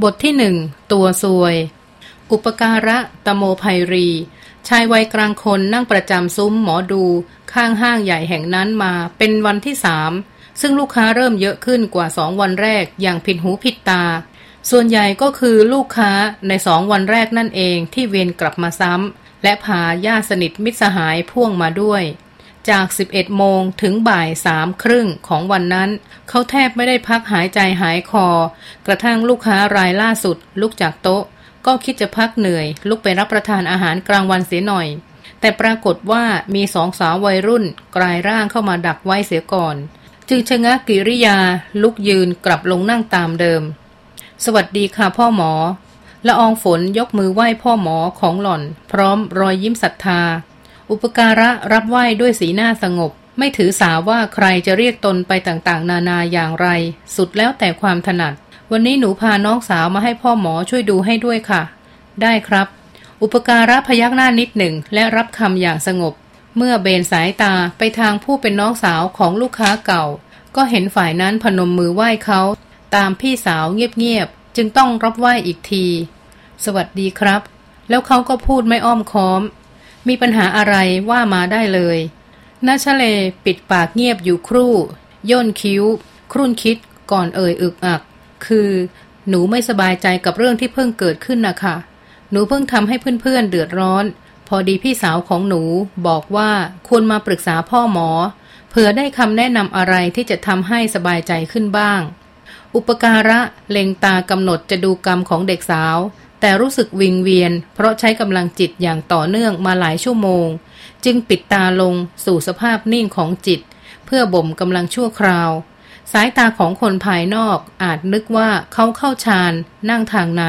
บทที่หนึ่งตัวซวย อุปการะตะโมภัยรี ชายวัยกลางคนนั่งประจำซุ้มหมอดู ข้างห้างใหญ่แห่งนั้นมาเป็นวันที่สามซึ่งลูกค้าเริ่มเยอะขึ้นกว่าสองวันแรกอย่างผิดหูผิดตา ส่วนใหญ่ก็คือลูกค้าในสองวันแรกนั่นเองที่เวียนกลับมาซ้ำและพาญาติสนิทมิตรสหายพ่วงมาด้วย จาก 11 โมงถึงบ่ายสามครึ่งของวันนั้น เขาแทบไม่ได้พักหายใจหายคอ กระทั่งลูกค้ารายล่าสุด ลุกจากโต๊ะ ก็คิดจะพักเหนื่อย ลุกไปรับประทานอาหารกลางวันเสียหน่อย แต่ปรากฏว่ามีสองสาววัยรุ่น กลายร่างเข้ามาดักไว้เสียก่อน จึงชะงักกิริยา ลุกยืนกลับลงนั่งตามเดิม สวัสดีค่ะพ่อหมอละอองฝนยกมือไหว้พ่อหมอของหล่อน พร้อมรอยยิ้มศรัทธา อุปการะรับไหว้ด้วยสีหน้าสงบ ไม่ถือสาว่าใครจะเรียกตนไปต่างๆ นานาอย่างไร สุดแล้วแต่ความถนัด วันนี้หนูพาน้องสาวมาให้พ่อหมอช่วยดูให้ด้วยค่ะ ได้ครับ อุปการะพยักหน้านิดหนึ่งและรับคำอย่างสงบ เมื่อเบนสายตาไปทางผู้เป็นน้องสาวของลูกค้าเก่า ก็เห็นฝ่ายนั้นพนมมือไหว้เขาตามพี่สาวเงียบๆจึงต้องรับไหว้อีกที สวัสดีครับ แล้วเขาก็พูดไม่อ้อมค้อม มีปัญหาอะไรว่ามาได้เลยนาชเลปิดปากเงียบอยู่ครู่ ย่นคิ้ว ครุ่นคิดก่อนเอ่ยอึกอัก คือ หนูไม่สบายใจกับเรื่องที่เพิ่งเกิดขึ้นนะคะหนูเพิ่งทำให้เพื่อนๆเดือดร้อน พอดีพี่สาวของหนูบอกว่าควรมาปรึกษาพ่อหมอ เผื่อได้คำแนะนำอะไรที่จะทำให้สบายใจขึ้นบ้าง อุปการะเล็งตากำหนดจะดูกรรมของเด็กสาว แต่รู้สึกวิงเวียน เพราะใช้กำลังจิตอย่างต่อเนื่องมาหลายชั่วโมง จึงปิดตาลงสู่สภาพนิ่งของจิต เพื่อบ่มกำลังชั่วคราว สายตาของคนภายนอกอาจนึกว่าเขาเข้าฌานนั่งทางใน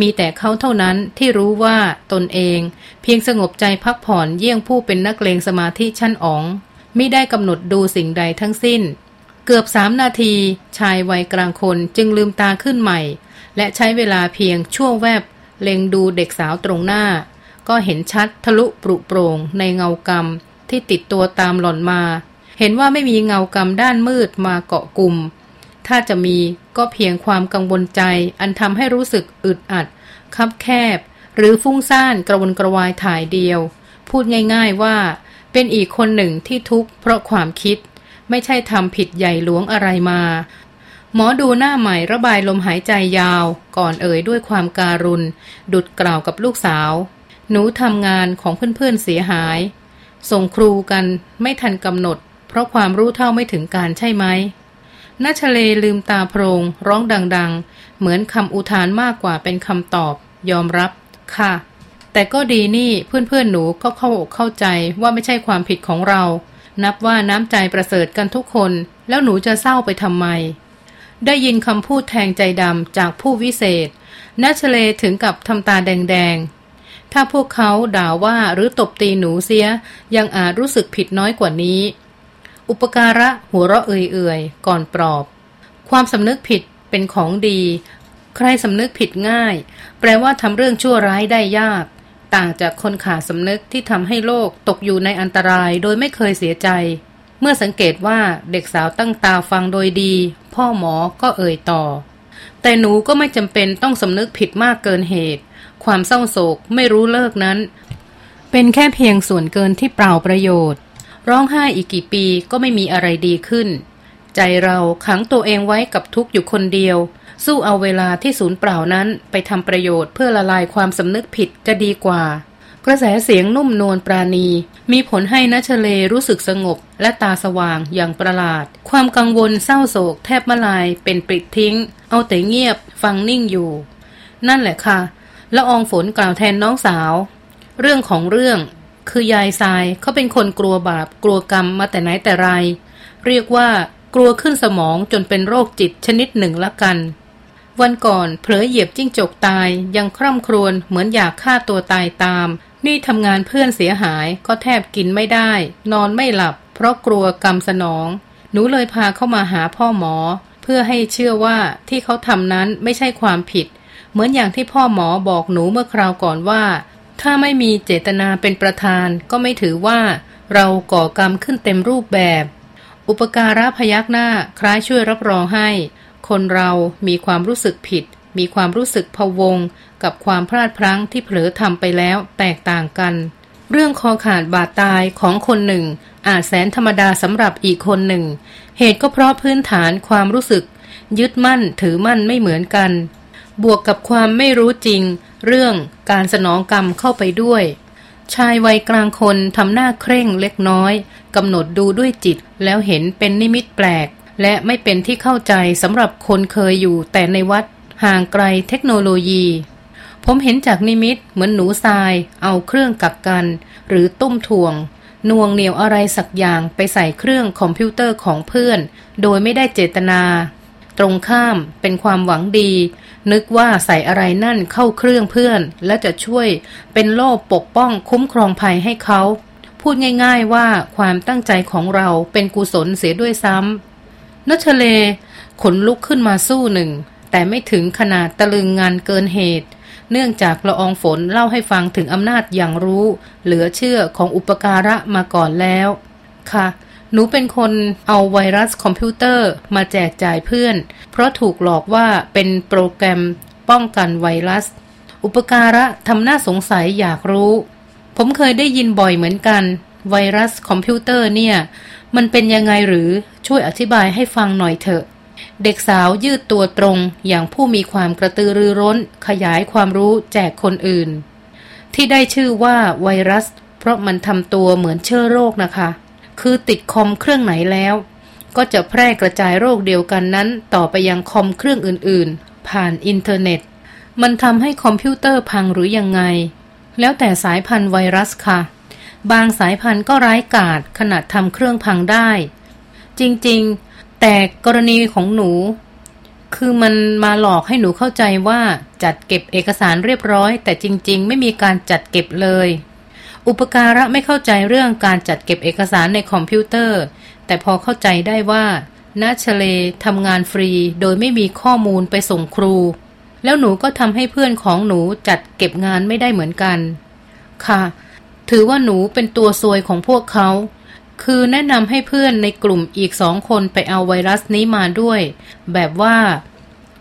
มีแต่เขาเท่านั้นที่รู้ว่าตนเอง เพียงสงบใจพักผ่อนเยี่ยงผู้เป็นนักเลงสมาธิชั้นอ๋องไมิได้กำหนดดูสิ่งใดทั้งสิ้น เกือบสามนาที ชายวัยกลางคนจึงลืมตาขึ้นใหม่ และใช้เวลาเพียงชั่วแวบ เล็งดูเด็กสาวตรงหน้า ก็เห็นชัดทะลุปรุโปร่งในเงากรรมที่ติดตัวตามหล่อนมา เห็นว่าไม่มีเงากรรมด้านมืดมาเกาะกลุ่ม ถ้าจะมีก็เพียงความกังวลใจอันทำให้รู้สึกอึดอัด คับแคบ หรือฟุ้งซ่านกระวนกระวายถ่ายเดียว พูดง่ายๆว่า เป็นอีกคนหนึ่งที่ทุกข์เพราะความคิด ไม่ใช่ทำผิดใหญ่หลวงอะไรมา หมอดูหน้าใหม่ระบายลมหายใจยาวก่อนเอ่ยด้วยความการุณ ดุดกล่าวกับลูกสาว หนูทำงานของเพื่อนๆเสียหาย ส่งครูกันไม่ทันกำหนด เพราะความรู้เท่าไม่ถึงการใช่ไหมนัชเลลืมตาโพรงร้องดังๆ เหมือนคำอุทานมากกว่าเป็นคำตอบ ยอมรับ ค่ะ แต่ก็ดีนี่เพื่อนๆหนูก็เข้าอกเข้าใจว่าไม่ใช่ความผิดของเรา นับว่าน้ำใจประเสริฐกันทุกคน แล้วหนูจะเศร้าไปทำไม ได้ยินคำพูดแทงใจดำจากผู้วิเศษนัชเลถึงกับทำตาแดงๆ ถ้าพวกเขาด่าว่าหรือตบตีหนูเสีย ยังอาจรู้สึกผิดน้อยกว่านี้ อุปการะหัวเราะเอื่อยๆ ก่อนปลอบ ความสำนึกผิดเป็นของดี ใครสำนึกผิดง่าย แปลว่าทำเรื่องชั่วร้ายได้ยาก ต่างจากคนขาดสำนึกที่ทำให้โลกตกอยู่ในอันตรายโดยไม่เคยเสียใจ เมื่อสังเกตว่าเด็กสาวตั้งตาฟังโดยดี พ่อหมอก็เอ่ยต่อ แต่หนูก็ไม่จำเป็นต้องสำนึกผิดมากเกินเหตุ ความเศร้าโศกไม่รู้เลิกนั้น เป็นแค่เพียงส่วนเกินที่เปล่าประโยชน์ ร้องไห้อีกกี่ปีก็ไม่มีอะไรดีขึ้น ใจเราขังตัวเองไว้กับทุกข์อยู่คนเดียว สู้เอาเวลาที่สูญเปล่านั้นไปทำประโยชน์เพื่อละลายความสำนึกผิดจะดีกว่า กระแสเสียงนุ่มนวลปราณี มีผลให้นัชเลรู้สึกสงบ และตาสว่างอย่างประหลาด ความกังวลเศร้าโศกแทบมาลายเป็นปิดทิ้ง เอาแต่เงียบ ฟังนิ่งอยู่ นั่นแหละค่ะละอองฝนกล่าวแทนน้องสาว เรื่องของเรื่อง คือยายทรายเขาเป็นคนกลัวบาปกลัวกรรมมาแต่ไหนแต่ไร เรียกว่ากลัวขึ้นสมองจนเป็นโรคจิตชนิดหนึ่งละกันวันก่อนเผลอเหยียบจิ้งจกตายยังคร่ำครวญเหมือนอยากฆ่าตัวตายตาม นี่ทำงานเพื่อนเสียหายก็แทบกินไม่ได้ นอนไม่หลับ เพราะกลัวกรรมสนอง หนูเลยพาเข้ามาหาพ่อหมอ เพื่อให้เชื่อว่าที่เขาทำนั้นไม่ใช่ความผิด เหมือนอย่างที่พ่อหมอบอกหนูเมื่อคราวก่อนว่า ถ้าไม่มีเจตนาเป็นประธานก็ไม่ถือว่า เราก่อกรรมขึ้นเต็มรูปแบบ อุปการะพยักหน้าคล้ายช่วยรับรองให้ คนเรามีความรู้สึกผิด มีความรู้สึกพวง กับความพลาดพลั้งที่เผลอทำไปแล้วแตกต่างกัน เรื่องคอขาดบาดตายของคนหนึ่ง อาจแสนธรรมดาสำหรับอีกคนหนึ่ง เหตุก็เพราะพื้นฐานความรู้สึก ยึดมั่นถือมั่นไม่เหมือนกัน บวกกับความไม่รู้จริง เรื่องการสนองกรรมเข้าไปด้วยชายวัยกลางคนทำหน้าเคร่งเล็กน้อยกำหนดดูด้วยจิตแล้วเห็นเป็นนิมิตแปลก และไม่เป็นที่เข้าใจสำหรับคนเคยอยู่แต่ในวัด ห่างไกลเทคโนโลยี ผมเห็นจากนิมิตเหมือนหนูทราย เอาเครื่องกักกัน หรือตุ้มถ่วงนวงเหนียวอะไรสักอย่างไปใส่เครื่องคอมพิวเตอร์ของเพื่อน โดยไม่ได้เจตนา ตรงข้ามเป็นความหวังดี นึกว่าใส่อะไรนั่นเข้าเครื่องเพื่อน และจะช่วยเป็นโล่ปกป้องคุ้มครองภัยให้เขา พูดง่าย ๆว่าความตั้งใจของเราเป็นกุศลเสียด้วยซ้ำนัชเล ขนลุกขึ้นมาสู้หนึ่ง แต่ไม่ถึงขนาดตะลึงงานเกินเหตุ เนื่องจากละอองฝนเล่าให้ฟังถึงอำนาจอย่างรู้ เหลือเชื่อของอุปการะมาก่อนแล้ว ค่ะ หนูเป็นคนเอาไวรัสคอมพิวเตอร์มาแจกจ่ายเพื่อน เพราะถูกหลอกว่าเป็นโปรแกรมป้องกันไวรัส อุปการะทำหน้าสงสัยอยากรู้ ผมเคยได้ยินบ่อยเหมือนกัน ไวรัสคอมพิวเตอร์เนี่ย มันเป็นยังไงหรือช่วยอธิบายให้ฟังหน่อยเถอะ เด็กสาวยืดตัวตรงอย่างผู้มีความกระตือรือร้น ขยายความรู้แจกคนอื่น ที่ได้ชื่อว่าไวรัส เพราะมันทำตัวเหมือนเชื้อโรคนะคะ คือติดคอมเครื่องไหนแล้ว ก็จะแพร่กระจายโรคเดียวกันนั้น ต่อไปยังคอมเครื่องอื่นๆ ผ่านอินเทอร์เน็ต มันทำให้คอมพิวเตอร์พังหรือยังไง แล้วแต่สายพันธุ์ไวรัสค่ะ บางสายพันธุ์ก็ร้ายกาจขนาดทำเครื่องพังได้ จริงๆ แต่กรณีของหนู คือมันมาหลอกให้หนูเข้าใจว่าจัดเก็บเอกสารเรียบร้อย แต่จริง ๆ ไม่มีการจัดเก็บเลย อุปการะไม่เข้าใจเรื่องการจัดเก็บเอกสารในคอมพิวเตอร์ แต่พอเข้าใจได้ว่านาชเลทำงานฟรีโดยไม่มีข้อมูลไปส่งครู แล้วหนูก็ทำให้เพื่อนของหนูจัดเก็บงานไม่ได้เหมือนกัน ค่ะ ถือว่าหนูเป็นตัวซวยของพวกเขา คือแนะนำให้เพื่อนในกลุ่มอีกสองคนไปเอาไวรัสนี้มาด้วย แบบว่า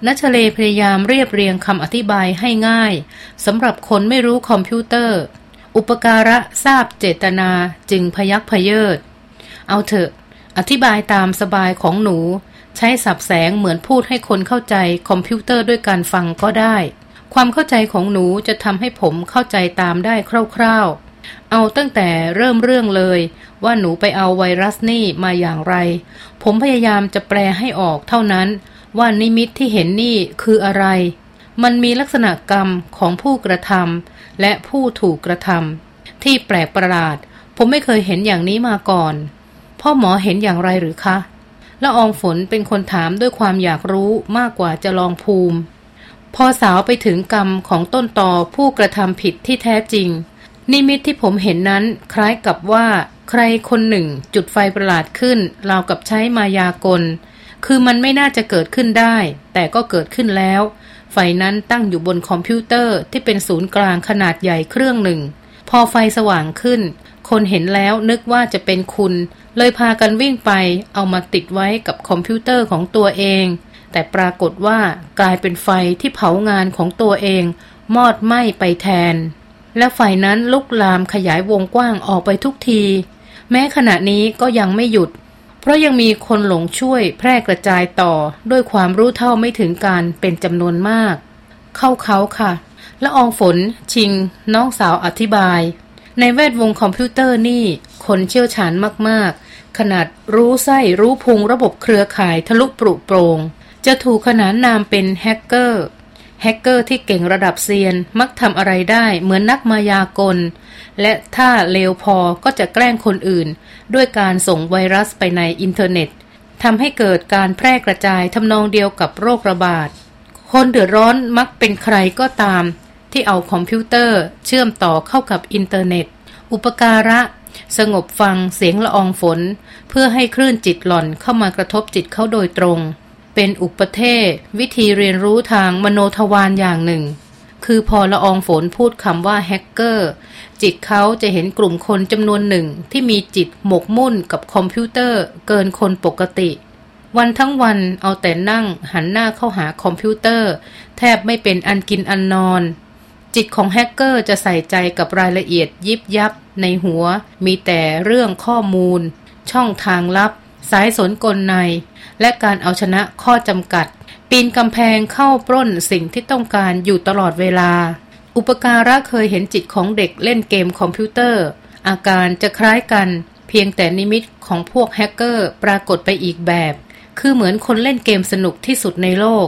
นัชเลพยายามเรียบเรียงคำอธิบายให้ง่ายสำหรับคนไม่รู้คอมพิวเตอร์ อุปการะทราบเจตนาจึงพยักพเยิด เอาเถอะ อธิบายตามสบายของหนู ใช้ศัพท์แสงเหมือนพูดให้คนเข้าใจคอมพิวเตอร์ด้วยกันฟังก็ได้ ความเข้าใจของหนูจะทำให้ผมเข้าใจตามได้คร่าวๆ เอาตั้งแต่เริ่มเรื่องเลย ว่าหนูไปเอาไวรัสนี่มาอย่างไร ผมพยายามจะแปลให้ออกเท่านั้น ว่านิมิตที่เห็นนี่คืออะไร มันมีลักษณะกรรมของผู้กระทำและผู้ถูกกระทำที่แปลกประหลาด ผมไม่เคยเห็นอย่างนี้มาก่อน พ่อหมอเห็นอย่างไรหรือคะละอองฝนเป็นคนถามด้วยความอยากรู้มากกว่าจะลองภูมิ พอสาวไปถึงกรรมของต้นต่อผู้กระทำผิดที่แท้จริง นิมิตที่ผมเห็นนั้นคล้ายกับว่าใครคนหนึ่งจุดไฟประหลาดขึ้นราวกับใช้มายากล คือมันไม่น่าจะเกิดขึ้นได้ แต่ก็เกิดขึ้นแล้ว ไฟนั้นตั้งอยู่บนคอมพิวเตอร์ที่เป็นศูนย์กลางขนาดใหญ่เครื่องหนึ่ง พอไฟสว่างขึ้น คนเห็นแล้วนึกว่าจะเป็นคุณ เลยพากันวิ่งไป เอามาติดไว้กับคอมพิวเตอร์ของตัวเอง แต่ปรากฏว่ากลายเป็นไฟที่เผางานของตัวเอง มอดไหม้ไปแทน และไฟนั้นลุกลามขยายวงกว้างออกไปทุกที แม้ขณะนี้ก็ยังไม่หยุด เพราะยังมีคนหลงช่วยแพร่กระจายต่อด้วยความรู้เท่าไม่ถึงการณ์เป็นจำนวนมาก เข้าเค้าค่ะ ละอองฝน ชิง น้องสาวอธิบาย ในแวดวงคอมพิวเตอร์นี่ คนเชี่ยวชาญมากๆ ขนาดรู้ไส้รู้พุงระบบเครือข่ายทะลุปรุโปร่ง จะถูกขนานนามเป็นแฮกเกอร์ แฮกเกอร์ที่เก่งระดับเซียนมักทำอะไรได้เหมือนนักมายากล และถ้าเลวพอก็จะแกล้งคนอื่น ด้วยการส่งไวรัสไปในอินเทอร์เน็ตทำให้เกิดการแพร่กระจายทำนองเดียวกับโรคระบาด คนเดือดร้อนมักเป็นใครก็ตาม ที่เอาคอมพิวเตอร์เชื่อมต่อเข้ากับอินเทอร์เน็ต อุปการะ สงบฟังเสียงละอองฝน เพื่อให้คลื่นจิตหล่อนเข้ามากระทบจิตเขาโดยตรง เป็นอุปเทศวิธีเรียนรู้ทางมโนทวารอย่างหนึ่ง คือพอละอองฝนพูดคำว่าแฮกเกอร์ จิตเขาจะเห็นกลุ่มคนจำนวนหนึ่งที่มีจิตหมกมุ่นกับคอมพิวเตอร์เกินคนปกติ วันทั้งวันเอาแต่นั่งหันหน้าเข้าหาคอมพิวเตอร์ แทบไม่เป็นอันกินอันนอน จิตของแฮกเกอร์จะใส่ใจกับรายละเอียดยิบยับในหัว มีแต่เรื่องข้อมูล ช่องทางลับ สายสนกลใน และการเอาชนะข้อจำกัด ปีนกำแพงเข้าปล้นสิ่งที่ต้องการอยู่ตลอดเวลา อุปการะเคยเห็นจิตของเด็กเล่นเกมคอมพิวเตอร์ อาการจะคล้ายกัน เพียงแต่นิมิตของพวกแฮกเกอร์ปรากฏไปอีกแบบ คือเหมือนคนเล่นเกมสนุกที่สุดในโลก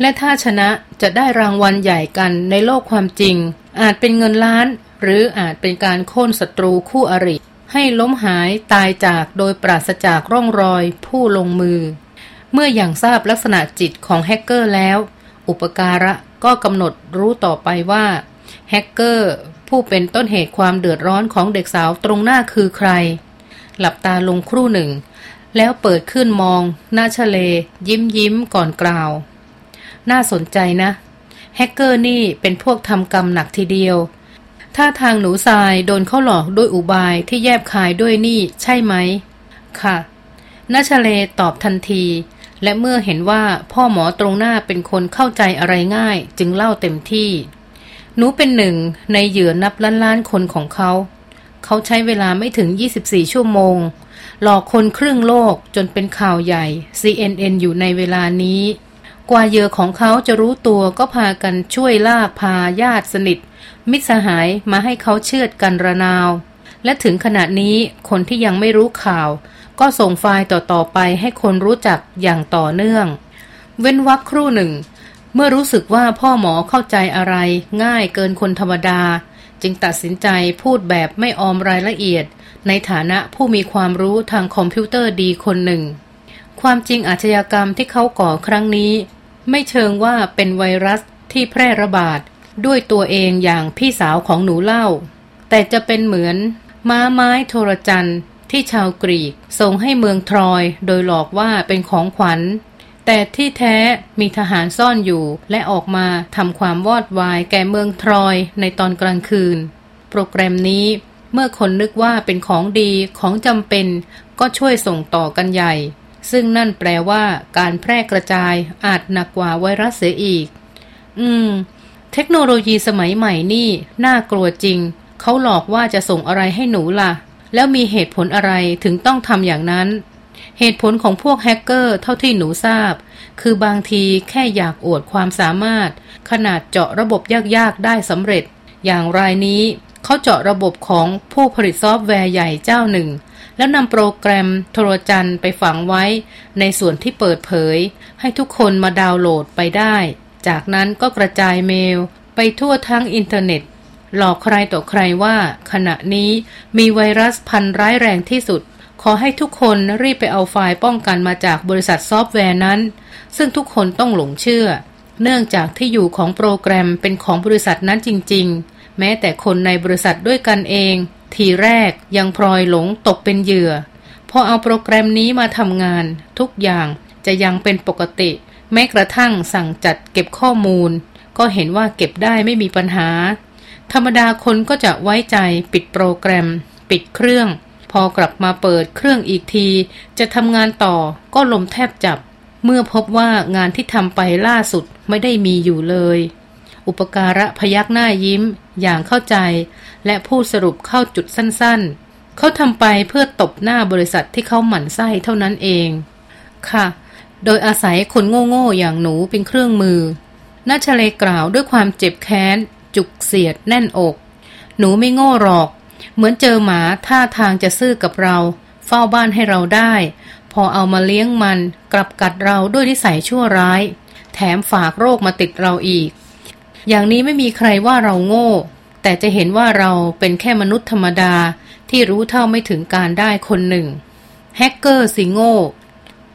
และถ้าชนะจะได้รางวัลใหญ่กันในโลกความจริง อาจเป็นเงินล้าน หรืออาจเป็นการโค่นศัตรูคู่อริ ให้ล้มหายตายจากโดยปราศจากร่องรอย ผู้ลงมือ เมื่ออย่างทราบลักษณะจิตของแฮกเกอร์แล้ว อุปการะก็กำหนดรู้ต่อไปว่าแฮกเกอร์ผู้เป็นต้นเหตุความเดือดร้อนของเด็กสาวตรงหน้าคือใคร หลับตาลงครู่หนึ่ง แล้วเปิดขึ้นมอง หน้าชะเลยิ้มยิ้มก่อนกล่าว น่าสนใจนะ แฮกเกอร์นี่เป็นพวกทำกรรมหนักทีเดียว ถ้าทางหนูทรายโดนเข้าหลอกด้วยอุบายที่แยบคายด้วยนี่ใช่ไหม ค่ะนาชเลตอบทันที และเมื่อเห็นว่าพ่อหมอตรงหน้าเป็นคนเข้าใจอะไรง่าย จึงเล่าเต็มที่ หนูเป็นหนึ่งในเหยื่อนับล้านล้านคนของเขา เขาใช้เวลาไม่ถึง 24 ชั่วโมง หลอกคนครึ่งโลกจนเป็นข่าวใหญ่ CNN อยู่ในเวลานี้ กว่าเยื่อของเขาจะรู้ตัวก็พากันช่วยลากพาญาติสนิท มิตรสหายมาให้เขาเชื่อดกันระนาว และถึงขณะนี้คนที่ยังไม่รู้ข่าว ก็ส่งไฟล์ต่อๆไปให้คนรู้จักอย่างต่อเนื่อง เว้นวักครู่หนึ่ง เมื่อรู้สึกว่าพ่อหมอเข้าใจอะไรง่ายเกินคนธรรมดา จึงตัดสินใจพูดแบบไม่ออมรายละเอียด ในฐานะผู้มีความรู้ทางคอมพิวเตอร์ดีคนหนึ่ง ความจริงอาชญากรรมที่เขาก่อครั้งนี้ ไม่เชิงว่าเป็นไวรัสที่แพร่ระบาดด้วยตัวเองอย่างพี่สาวของหนูเล่า แต่จะเป็นเหมือน ม้าไม้โทรจันที่ชาวกรีกส่งให้เมืองทรอยโดยหลอกว่าเป็นของขวัญ แต่ที่แท้มีทหารซ่อนอยู่และออกมาทำความวอดวายแก่เมืองทรอยในตอนกลางคืน โปรแกรมนี้เมื่อคนนึกว่าเป็นของดีของจำเป็นก็ช่วยส่งต่อกันใหญ่ ซึ่งนั่นแปลว่าการแพร่กระจายอาจหนักกว่าไวรัสเสียอีก อืม เทคโนโลยีสมัยใหม่นี่น่ากลัวจริง เขาหลอกว่าจะส่งอะไรให้หนูล่ะ แล้วมีเหตุผลอะไรถึงต้องทำอย่างนั้น เหตุผลของพวกแฮกเกอร์เท่าที่หนูทราบ คือบางทีแค่อยากอวดความสามารถ ขนาดเจาะระบบยากๆได้สำเร็จ อย่างรายนี้เขาเจาะระบบของผู้ผลิตซอฟต์แวร์ใหญ่เจ้าหนึ่ง แล้วนำโปรแกรมโทรจันไปฝังไว้ ในส่วนที่เปิดเผย ให้ทุกคนมาดาวน์โหลดไปได้ จากนั้นก็กระจายเมล ไปทั่วทั้งอินเทอร์เน็ต หลอกใครต่อใครว่า ขณะนี้มีไวรัสพันธุ์ร้ายแรงที่สุด ขอให้ทุกคนรีบไปเอาไฟล์ป้องกันมาจากบริษัทซอฟต์แวร์นั้น ซึ่งทุกคนต้องหลงเชื่อ เนื่องจากที่อยู่ของโปรแกรมเป็นของบริษัทนั้นจริง ๆ แม้แต่คนในบริษัทด้วยกันเอง ทีแรกยังพลอยหลงตกเป็นเหยื่อ พอเอาโปรแกรมนี้มาทำงาน ทุกอย่างจะยังเป็นปกติ แม้กระทั่งสั่งจัดเก็บข้อมูล ก็เห็นว่าเก็บได้ไม่มีปัญหา ธรรมดาคนก็จะไว้ใจปิดโปรแกรม ปิดเครื่อง พอกลับมาเปิดเครื่องอีกที จะทำงานต่อก็ลมแทบจับ เมื่อพบว่างานที่ทำไปล่าสุดไม่ได้มีอยู่เลย อุปการะพยักหน้ายิ้ม อย่างเข้าใจ และพูดสรุปเข้าจุดสั้นๆ เขาทำไปเพื่อตบหน้าบริษัทที่เขาหมั่นไส้เท่านั้นเอง ค่ะ โดยอาศัยคนโง่ๆอย่างหนูเป็นเครื่องมือนาชเลกล่าวด้วยความเจ็บแค้น จุกเสียดแน่นอก หนูไม่โง่หรอก เหมือนเจอหมาท่าทางจะซื่อกับเรา เฝ้าบ้านให้เราได้ พอเอามาเลี้ยงมันกลับกัดเราด้วยนิสัยชั่วร้าย แถมฝากโรคมาติดเราอีก อย่างนี้ไม่มีใครว่าเราโง่ แต่จะเห็นว่าเราเป็นแค่มนุษย์ธรรมดาที่รู้เท่าไม่ถึงการได้คนหนึ่ง แฮกเกอร์สิโง่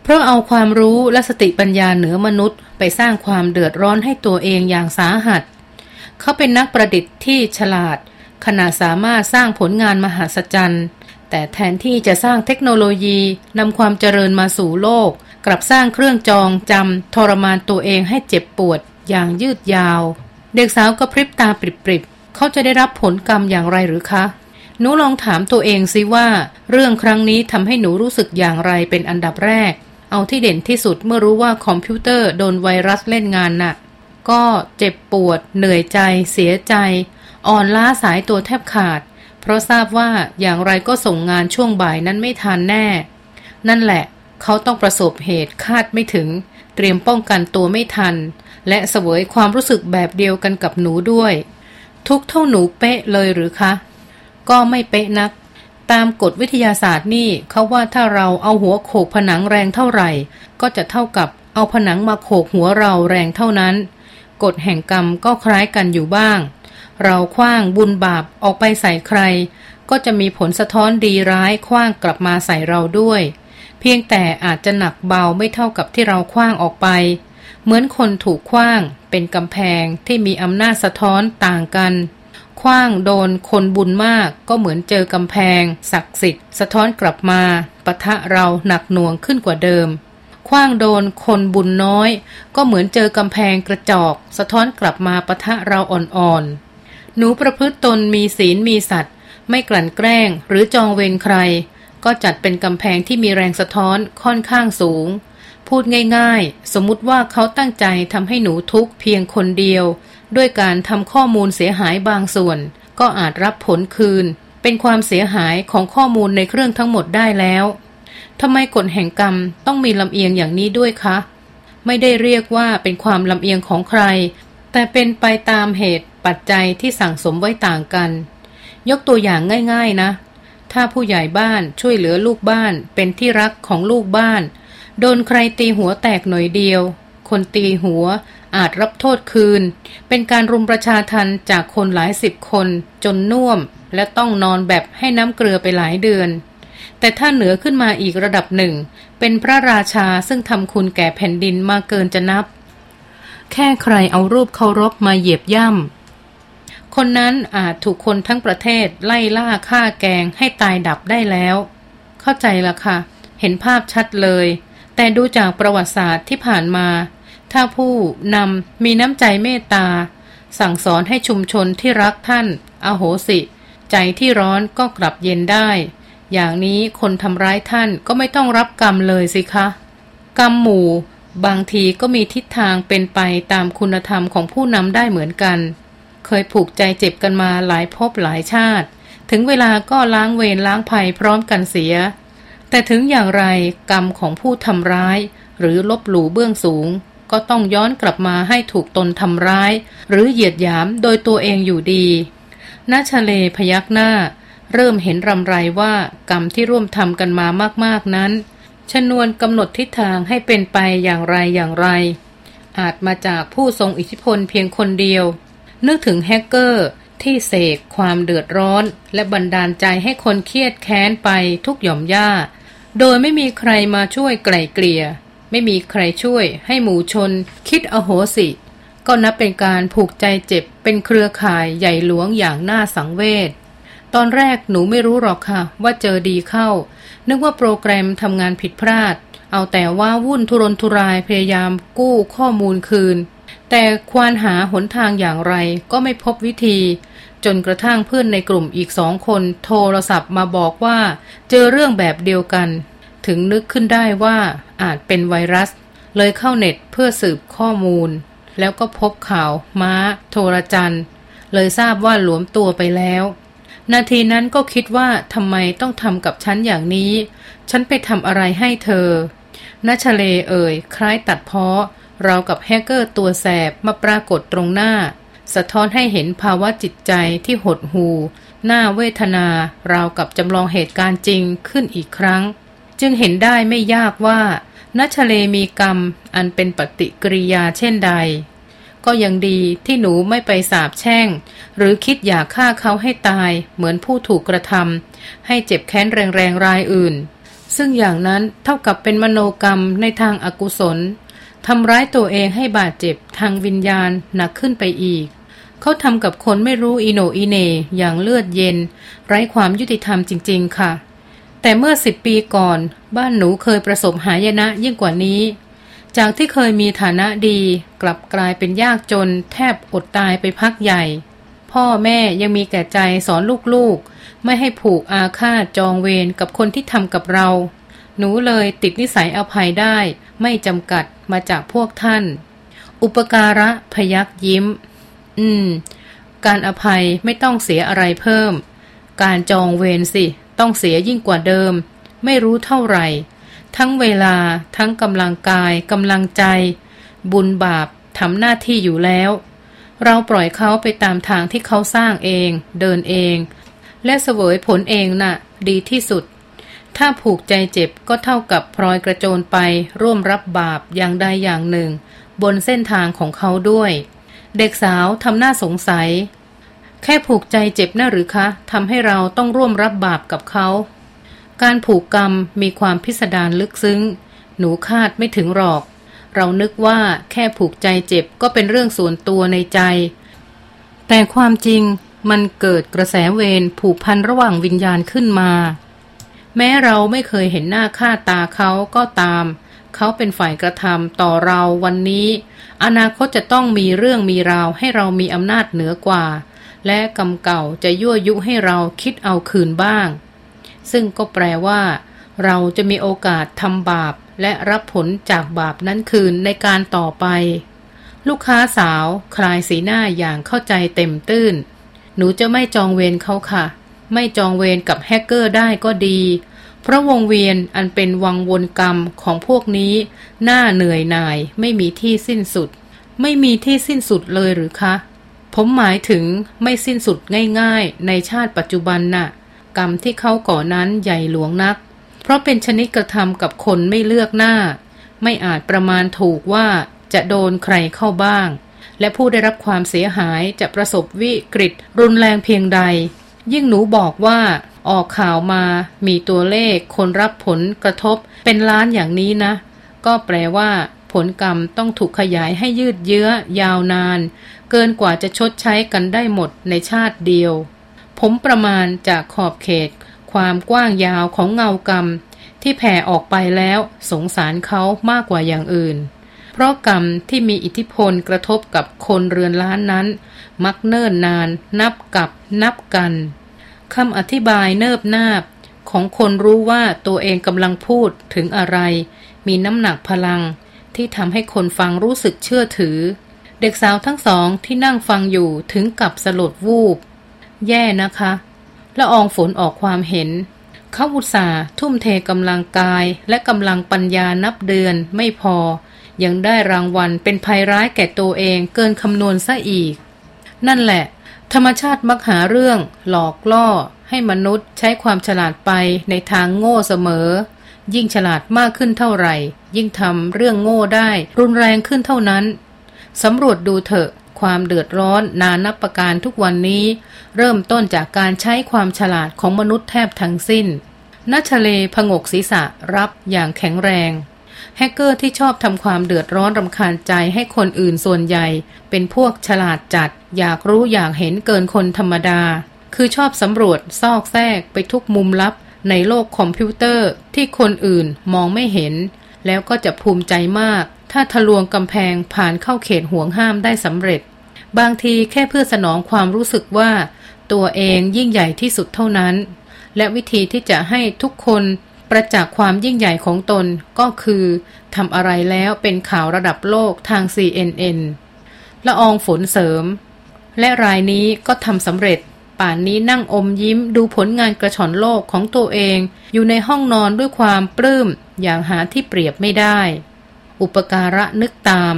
เพราะเอาความรู้และสติปัญญาเหนือมนุษย์ ไปสร้างความเดือดร้อนให้ตัวเองอย่างสาหัส เขาเป็นนักประดิษฐ์ที่ฉลาดขนาดสามารถสร้างผลงานมหาศจรรย์ แต่แทนที่จะสร้างเทคโนโลยีนำความเจริญมาสู่โลก กลับสร้างเครื่องจองจำทรมานตัวเองให้เจ็บปวดอย่างยืดยาว เด็กสาวก็พริบตาปริบๆ เขาจะได้รับผลกรรมอย่างไรหรือคะ หนูลองถามตัวเองสิว่า เรื่องครั้งนี้ทำให้หนูรู้สึกอย่างไรเป็นอันดับแรก เอาที่เด่นที่สุดเมื่อรู้ว่าคอมพิวเตอร์โดนไวรัสเล่นงานน่ะ ก็เจ็บปวด เหนื่อยใจ เสียใจ อ่อนล้าสายตัวแทบขาด เพราะทราบว่าอย่างไรก็ส่งงานช่วงบ่ายนั้นไม่ทันแน่ นั่นแหละ เขาต้องประสบเหตุคาดไม่ถึง เตรียมป้องกันตัวไม่ทัน และเสวยความรู้สึกแบบเดียวกันกับหนูด้วย ทุกเท่าหนูเป๊ะเลยหรือคะ ก็ไม่เป๊ะนัก ตามกฎวิทยาศาสตร์นี่เขาว่าถ้าเราเอาหัวโขกผนังแรงเท่าไหร่ ก็จะเท่ากับเอาผนังมาโขกหัวเราแรงเท่านั้น กฎแห่งกรรมก็คล้ายกันอยู่บ้าง เราคว้างบุญบาปออกไปใส่ใคร ก็จะมีผลสะท้อนดีร้ายคว้างกลับมาใส่เราด้วย เพียงแต่อาจจะหนักเบาไม่เท่ากับที่เราคว้างออกไป เหมือนคนถูกคว้าง เป็นกำแพงที่มีอำนาจสะท้อนต่างกันคว้างโดนคนบุญมากก็เหมือนเจอกำแพง ศักดิ์สิทธิ์สะท้อนกลับมาปะทะเราหนักหน่วงขึ้นกว่าเดิมคว้างโดนคนบุญน้อย ก็เหมือนเจอกำแพงกระจอกสะท้อนกลับมาปะทะเราอ่อนๆ หนูประพฤติตนมีศีลมีสัตว์ไม่กลั่นแกล้งหรือจองเวรใคร ก็จัดเป็นกำแพงที่มีแรงสะท้อนค่อนข้างสูง พูดง่ายๆ สมมุติว่าเขาตั้งใจทำให้หนูทุกข์เพียงคนเดียว ด้วยการทำข้อมูลเสียหายบางส่วน ก็อาจรับผลคืน เป็นความเสียหายของข้อมูลในเครื่องทั้งหมดได้แล้วทำไมกฎแห่งกรรมต้องมีลำเอียงอย่างนี้ด้วยคะ ไม่ได้เรียกว่าเป็นความลำเอียงของใคร แต่เป็นไปตามเหตุปัจจัยที่สั่งสมไว้ต่างกัน ยกตัวอย่างง่าย ๆนะ ถ้าผู้ใหญ่บ้านช่วยเหลือลูกบ้านเป็นที่รักของลูกบ้าน โดนใครตีหัวแตกหน่อยเดียว คนตีหัวอาจรับโทษคืน เป็นการรุมประชาทันจากคนหลายสิบคน จนน่วม และต้องนอนแบบให้น้ำเกลือไปหลายเดือน แต่ถ้าเหนือขึ้นมาอีกระดับหนึ่ง เป็นพระราชาซึ่งทำคุณแก่แผ่นดินมาเกินจะนับ แค่ใครเอารูปเคารพมาเหยียบย่ำ คนนั้นอาจถูกคนทั้งประเทศไล่ล่าฆ่าแกงให้ตายดับได้แล้ว เข้าใจละค่ะ เห็นภาพชัดเลย แต่ดูจากประวัติศาสตร์ที่ผ่านมา ถ้าผู้นำมีน้ำใจเมตตา สั่งสอนให้ชุมชนที่รักท่าน อโหสิ ใจที่ร้อนก็กลับเย็นได้ อย่างนี้คนทำร้ายท่านก็ไม่ต้องรับกรรมเลยสิคะ กรรมหมู่ บางทีก็มีทิศทางเป็นไปตามคุณธรรมของผู้นำได้เหมือนกัน เคยผูกใจเจ็บกันมาหลายภพหลายชาติ ถึงเวลาก็ล้างเวรล้างภัยพร้อมกันเสีย แต่ถึงอย่างไรกรรมของผู้ทำร้าย หรือลบหลู่เบื้องสูง ก็ต้องย้อนกลับมาให้ถูกตนทำร้าย หรือเหยียดหยามโดยตัวเองอยู่ดีนาชาเลพยักหน้า เริ่มเห็นรำไรว่ากรรมที่ร่วมทำกันมามากๆนั้นชนวนกำหนดทิศทางให้เป็นไปอย่างไรอย่างไร อาจมาจากผู้ทรงอิทธิพลเพียงคนเดียว นึกถึงแฮกเกอร์ที่เสกความเดือดร้อน และบันดาลใจให้คนเครียดแค้นไปทุกหย่อมย่า โดยไม่มีใครมาช่วยไกล่เกลี่ย ไม่มีใครช่วยให้หมู่ชน คิดอโหสิ ก็นับเป็นการผูกใจเจ็บเป็นเครือข่ายใหญ่หลวงอย่างน่าสังเวชตอนแรกหนูไม่รู้หรอกค่ะ ว่าเจอดีเข้า นึกว่าโปรแกรมทำงานผิดพลาด เอาแต่ว่าวุ่นทุรนทุรายพยายามกู้ข้อมูลคืน แต่ควานหาหนทางอย่างไรก็ไม่พบวิธี จนกระทั่งเพื่อนในกลุ่มอีกสองคนโทรศัพท์มาบอกว่า เจอเรื่องแบบเดียวกัน ถึงนึกขึ้นได้ว่าอาจเป็นไวรัส เลยเข้าเน็ตเพื่อสืบข้อมูล แล้วก็พบข่าว ม้า โทรจันเลยทราบว่าหลวมตัวไปแล้ว นาทีนั้นก็คิดว่าทำไมต้องทำกับฉันอย่างนี้ ฉันไปทำอะไรให้เธอนัชเลเอ่ย คล้ายตัดเพาะ เรากับแฮกเกอร์ตัวแสบมาปรากฏตรงหน้า สะท้อนให้เห็นภาวะจิตใจที่หดหูหน้าเวทนาราวกับจำลองเหตุการณ์จริงขึ้นอีกครั้ง จึงเห็นได้ไม่ยากว่านัชเลมีกรรมอันเป็นปฏิกิริยาเช่นใด ก็ยังดีที่หนูไม่ไปสาบแช่ง หรือคิดอยากฆ่าเขาให้ตายเหมือนผู้ถูกกระทำให้เจ็บแค้นแรงๆรายอื่น ซึ่งอย่างนั้นเท่ากับเป็นมโนกรรมในทางอากุศลทำร้ายตัวเองให้บาดเจ็บทางวิญญาณหนักขึ้นไปอีก เขาทำกับคนไม่รู้อีโนอีเนอย่างเลือดเย็น ไร้ความยุติธรรมจริง ๆ ค่ะ แต่เมื่อสิบปีก่อน บ้านหนูเคยประสบหายนะยิ่งกว่านี้ จากที่เคยมีฐานะดีกลับกลายเป็นยากจน แทบอดตายไปพักใหญ่ พ่อแม่ยังมีแก่ใจสอนลูกๆ ไม่ให้ผูกอาฆาตจองเวรกับคนที่ทำกับเราหหนูเลยติดนิสัยอภัยได้ ไม่จำกัดมาจากพวกท่าน อุปการะพยักยิ้ม อืม การอภัยไม่ต้องเสียอะไรเพิ่ม การจองเวรสิ ต้องเสียยิ่งกว่าเดิม ไม่รู้เท่าไหร่ ทั้งเวลา ทั้งกำลังกายกำลังใจ บุญบาปทำหน้าที่อยู่แล้ว เราปล่อยเขาไปตามทางที่เขาสร้างเอง เดินเอง และเสวยผลเองนะ่ะ ดีที่สุด ถ้าผูกใจเจ็บก็เท่ากับพลอยกระโจนไปร่วมรับบาปอย่างใดอย่างหนึ่ง บนเส้นทางของเขาด้วย เด็กสาวทำหน้าสงสัย แค่ผูกใจเจ็บน่าหรือคะทำให้เราต้องร่วมรับบาปกับเขา การผูกกรรมมีความพิสดารลึกซึ้ง หนูคาดไม่ถึงหรอก เรานึกว่าแค่ผูกใจเจ็บก็เป็นเรื่องส่วนตัวในใจ แต่ความจริงมันเกิดกระแสเวรผูกพันระหว่างวิญญาณขึ้นมา แม้เราไม่เคยเห็นหน้าค่าตาเขาก็ตาม เขาเป็นฝ่ายกระทำต่อเราวันนี้ อนาคตจะต้องมีเรื่องมีราวให้เรามีอำนาจเหนือกว่า และกรรมเก่าจะยั่วยุให้เราคิดเอาคืนบ้าง ซึ่งก็แปลว่า เราจะมีโอกาสทำบาปและรับผลจากบาปนั้นคืนในการต่อไป ลูกค้าสาวคลายสีหน้าอย่างเข้าใจเต็มตื้น หนูจะไม่จองเวรเขาค่ะ ไม่จองเวรกับแฮกเกอร์ได้ก็ดี เพราะวงเวียนอันเป็นวังวนกรรมของพวกนี้ น่าเหนื่อยหน่ายไม่มีที่สิ้นสุด ไม่มีที่สิ้นสุดเลยหรือคะ ผมหมายถึงไม่สิ้นสุดง่ายๆ ในชาติปัจจุบันน่ะ กรรมที่เขาก่อนั้นใหญ่หลวงนัก เพราะเป็นชนิดกระทำกับคนไม่เลือกหน้า ไม่อาจประมาณถูกว่าจะโดนใครเข้าบ้าง และผู้ได้รับความเสียหายจะประสบวิกฤตรุนแรงเพียงใด ยิ่งหนูบอกว่า ออกข่าวมามีตัวเลขคนรับผลกระทบเป็นล้านอย่างนี้นะ ก็แปลว่า ผลกรรมต้องถูกขยายให้ยืดเยื้อยาวนาน เกินกว่าจะชดใช้กันได้หมดในชาติเดียว ผมประมาณจากขอบเขต ความกว้างยาวของเงากรรม ที่แผ่ออกไปแล้วสงสารเขามากกว่าอย่างอื่น เพราะกรรมที่มีอิทธิพลกระทบกับคนเรือนล้านนั้น มักเนิ่นนาน นับกับนับกัน คำอธิบายเนิบนาบ ของคนรู้ว่าตัวเองกำลังพูดถึงอะไร มีน้ำหนักพลัง ที่ทำให้คนฟังรู้สึกเชื่อถือ เด็กสาวทั้งสองที่นั่งฟังอยู่ถึงกับสลดวูบ แย่นะคะละอองฝนออกความเห็น เขาอุตส่าห์ทุ่มเทกำลังกายและกำลังปัญญานับเดือนไม่พอ ยังได้รางวัลเป็นภัยร้ายแก่ตัวเองเกินคำนวณซะอีก นั่นแหละ ธรรมชาติมักหาเรื่อง หลอกล่อ ให้มนุษย์ใช้ความฉลาดไปในทางโง่เสมอ ยิ่งฉลาดมากขึ้นเท่าไหร่ ยิ่งทำเรื่องโง่ได้ รุนแรงขึ้นเท่านั้นสำรวจดูเถอะความเดือดร้อนนานับประการทุกวันนี้ เริ่มต้นจากการใช้ความฉลาดของมนุษย์แทบทั้งสิ้นนัชเลพงกศีรษะรับอย่างแข็งแรงแฮกเกอร์ที่ชอบทำความเดือดร้อนรำคาญใจให้คนอื่นส่วนใหญ่ เป็นพวกฉลาดจัด อยากรู้อยากเห็นเกินคนธรรมดา คือชอบสำรวจซอกแซกไปทุกมุมลับในโลกคอมพิวเตอร์ที่คนอื่นมองไม่เห็น แล้วก็จะภูมิใจมาก ถ้าทะลวงกำแพงผ่านเข้าเขตห่วงห้ามได้สำเร็จ บางทีแค่เพื่อสนองความรู้สึกว่า ตัวเองยิ่งใหญ่ที่สุดเท่านั้น และวิธีที่จะให้ทุกคนประจักษ์ความยิ่งใหญ่ของตนก็คือทำอะไรแล้วเป็นข่าวระดับโลกทาง CNN ละอองฝนเสริม และรายนี้ก็ทำสำเร็จ ป่านนี้นั่งอมยิ้มดูผลงานกระชอนโลกของตัวเอง อยู่ในห้องนอนด้วยความปลื้มอย่างหาที่เปรียบไม่ได้ อุปการะนึกตาม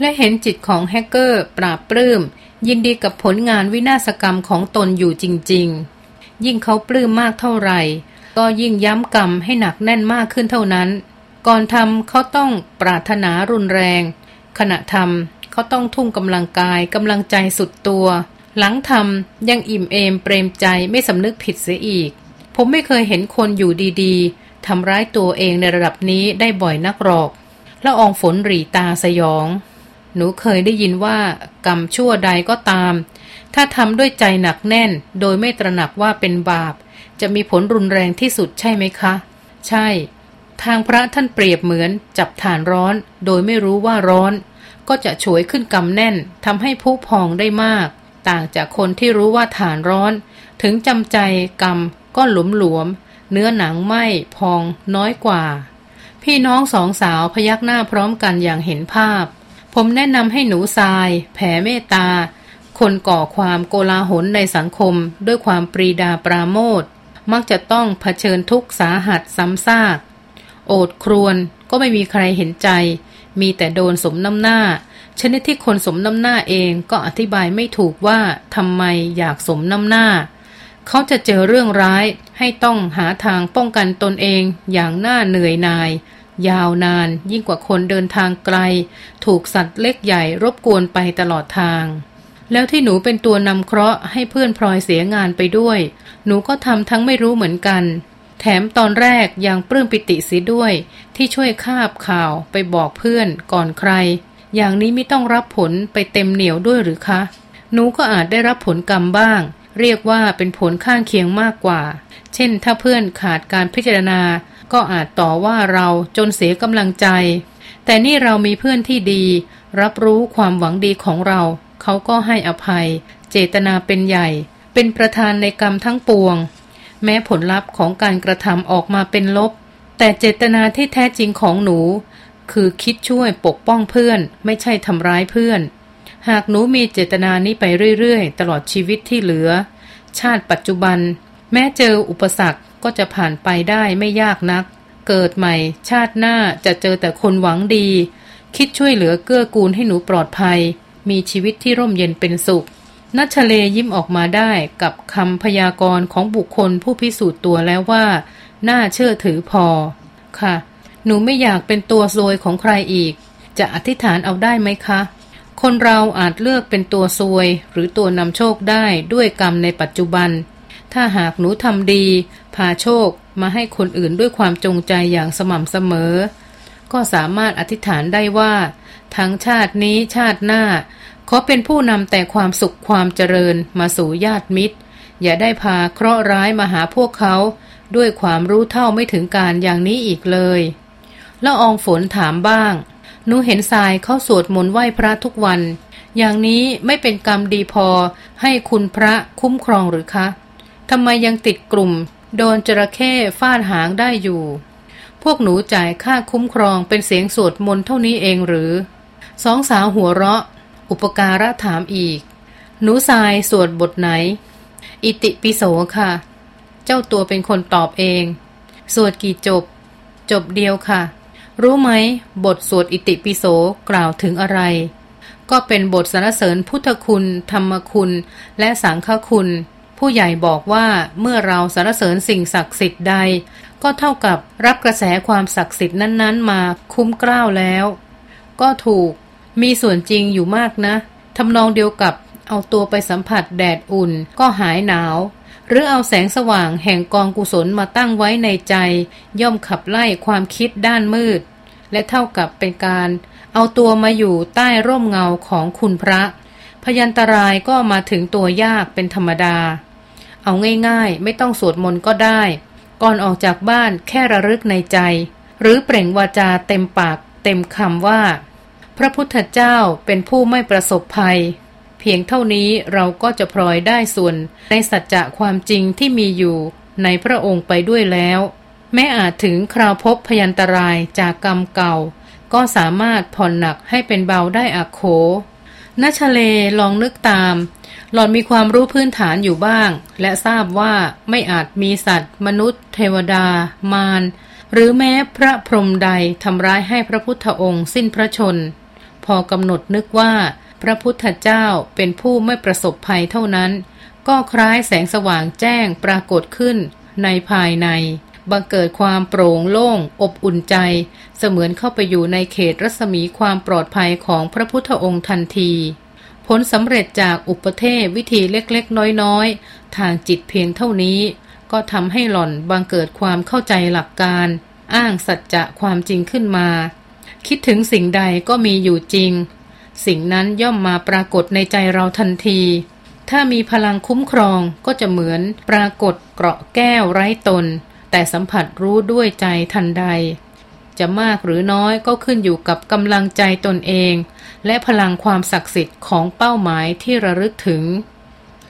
และเห็นจิตของแฮกเกอร์ปราบปลื้มยินดีกับผลงานวินาศกรรมของตนอยู่จริง ๆ ยิ่งเขาปลื้มมากเท่าไหร่ ก็ยิ่งย้ำกรรมให้หนักแน่นมากขึ้นเท่านั้น ก่อนทำเขาต้องปรารถนารุนแรง ขณะทำ เขาต้องทุ่มกำลังกายกำลังใจสุดตัว หลังทำยังอิ่มเอมเปรมใจไม่สำนึกผิดเสียอีก ผมไม่เคยเห็นคนอยู่ดีๆทำร้ายตัวเองในระดับนี้ได้บ่อยนักหรอกละอองฝนหรีตาสยอง หนูเคยได้ยินว่ากรรมชั่วใดก็ตาม ถ้าทำด้วยใจหนักแน่น โดยไม่ตระหนักว่าเป็นบาป จะมีผลรุนแรงที่สุดใช่ไหมคะ ใช่ ทางพระท่านเปรียบเหมือนจับฐานร้อน โดยไม่รู้ว่าร้อน ก็จะฉวยขึ้นกำแน่นทำให้ผู้พองได้มาก ต่างจากคนที่รู้ว่าฐานร้อน ถึงจำใจกรรมก็หลวมหลวมเเนื้อหนังไหมพองน้อยกว่า พี่น้องสองสาวพยักหน้าพร้อมกันอย่างเห็นภาพ ผมแนะนำให้หนูทราย แผ่เมตตา คนก่อความโกลาหลในสังคมด้วยความปรีดาปราโมทมักจะต้องเผชิญทุกข์สาหัสซ้ำซาก โอดครวนก็ไม่มีใครเห็นใจ มีแต่โดนสมน้ำหน้า ชนิดที่คนสมน้ำหน้าเองก็อธิบายไม่ถูกว่าทำไมอยากสมน้ำหน้า เขาจะเจอเรื่องร้ายให้ต้องหาทางป้องกันตนเองอย่างน่าเหนื่อยนาย ยาวนานยิ่งกว่าคนเดินทางไกล ถูกสัตว์เล็กใหญ่รบกวนไปตลอดทางแล้วที่หนูเป็นตัวนำเคราะห์ให้เพื่อนพลอยเสียงานไปด้วย หนูก็ทำทั้งไม่รู้เหมือนกัน แถมตอนแรกยังปลื้มปิติเสียด้วย ที่ช่วยคาบข่าวไปบอกเพื่อนก่อนใคร อย่างนี้ไม่ต้องรับผลไปเต็มเหนียวด้วยหรือคะ หนูก็อาจได้รับผลกรรมบ้าง เรียกว่าเป็นผลข้างเคียงมากกว่า เช่น ถ้าเพื่อนขาดการพิจารณา ก็อาจต่อว่าเราจนเสียกำลังใจ แต่นี่เรามีเพื่อนที่ดี รับรู้ความหวังดีของเรา เขาก็ให้อภัย เจตนาเป็นใหญ่ เป็นประธานในกรรมทั้งปวง แม้ผลลัพธ์ของการกระทำออกมาเป็นลบ แต่เจตนาที่แท้จริงของหนู คือคิดช่วยปกป้องเพื่อน ไม่ใช่ทำร้ายเพื่อน หากหนูมีเจตนานี้ไปเรื่อยๆ ตลอดชีวิตที่เหลือ ชาติปัจจุบัน แม้เจออุปสรรคก็จะผ่านไปได้ไม่ยากนัก เกิดใหม่ ชาติหน้าจะเจอแต่คนหวังดี คิดช่วยเหลือเกื้อกูลให้หนูปลอดภัย มีชีวิตที่ร่มเย็นเป็นสุข นัชเลยิ้มออกมาได้กับคำพยากรณ์ของบุคคลผู้พิสูจน์ตัวแล้วว่า น่าเชื่อถือพอ ค่ะ หนูไม่อยากเป็นตัวซวยของใครอีก จะอธิษฐานเอาได้ไหมคะ คนเราอาจเลือกเป็นตัวซวย หรือตัวนำโชคได้ด้วยกรรมในปัจจุบัน ถ้าหากหนูทำดี พาโชคมาให้คนอื่นด้วยความจงใจอย่างสม่ำเสมอ ก็สามารถอธิษฐานได้ว่า ทั้งชาตินี้ชาติหน้า ขอเป็นผู้นำแต่ความสุขความเจริญมาสู่ญาติมิตร อย่าได้พาเคราะห์ร้ายมาหาพวกเขา ด้วยความรู้เท่าไม่ถึงการอย่างนี้อีกเลยละอองฝนถามบ้าง หนูเห็นทรายเขาสวดมนต์ไหว้พระทุกวัน อย่างนี้ไม่เป็นกรรมดีพอให้คุณพระคุ้มครองหรือคะทำไมยังติดกลุ่ม โดนจระเข้ฟาดหางได้อยู่ พวกหนูจ่ายค่าคุ้มครองเป็นเสียงสวดมนต์เท่านี้เองหรือ สองสาวหัวเราะ อุปการะถามอีก หนูทรายสวดบทไหน อิติปิโสค่ะ เจ้าตัวเป็นคนตอบเอง สวดกี่จบ จบเดียวค่ะ รู้ไหม บทสวดอิติปิโสกล่าวถึงอะไร ก็เป็นบทสรรเสริญพุทธคุณ ธรรมคุณ และสังฆคุณ ผู้ใหญ่บอกว่าเมื่อเราสรรเสริญสิ่งศักดิ์สิทธิ์ใด ก็เท่ากับรับกระแสความศักดิ์สิทธิ์นั้น ๆ มาคุ้มกล้าวแล้ว ก็ถูก มีส่วนจริงอยู่มากนะทำนองเดียวกับเอาตัวไปสัมผัสแดดอุ่นก็หายหนาว หรือเอาแสงสว่างแห่งกองกุศลมาตั้งไว้ในใจ ย่อมขับไล่ความคิดด้านมืด และเท่ากับเป็นการ เอาตัวมาอยู่ใต้ร่มเงาของคุณพระ พยันตรายก็มาถึงตัวยากเป็นธรรมดา เอาง่ายๆ ไม่ต้องสวดมนต์ก็ได้ ก่อนออกจากบ้านแค่ระลึกในใจ หรือเปล่งวาจาเต็มปากเต็มคำว่า พระพุทธเจ้าเป็นผู้ไม่ประสบภัย เพียงเท่านี้เราก็จะพลอยได้ส่วน ในสัจจะความจริงที่มีอยู่ในพระองค์ไปด้วยแล้ว แม้อาจถึงคราวพบพยันตรายจากกรรมเก่า ก็สามารถผ่อนหนักให้เป็นเบาได้อักโขนัชเลลองนึกตาม หล่อนมีความรู้พื้นฐานอยู่บ้าง และทราบว่าไม่อาจมีสัตว์ มนุษย์ เทวดา มาร หรือแม้พระพรหมใดทำร้ายให้พระพุทธองค์สิ้นพระชน พอกำหนดนึกว่า พระพุทธเจ้าเป็นผู้ไม่ประสบภัยเท่านั้น ก็คล้ายแสงสว่างแจ้งปรากฏขึ้นในภายใน บังเกิดความโปร่งโล่ง อบอุ่นใจ เสมือนเข้าไปอยู่ในเขตรัศมีความปลอดภัยของพระพุทธองค์ทันทีผลสำเร็จจากอุปเทศวิธีเล็กๆ น้อยๆ ทางจิตเพียงเท่านี้ ก็ทำให้หล่อนบังเกิดความเข้าใจหลักการ อ้างสัจจะความจริงขึ้นมา คิดถึงสิ่งใดก็มีอยู่จริง สิ่งนั้นย่อมมาปรากฏในใจเราทันที ถ้ามีพลังคุ้มครองก็จะเหมือนปรากฏเกราะแก้วไร้ตน แต่สัมผัสรู้ด้วยใจทันใด จะมากหรือน้อยก็ขึ้นอยู่กับกำลังใจตนเอง และพลังความศักดิ์สิทธิ์ของเป้าหมายที่ระลึกถึง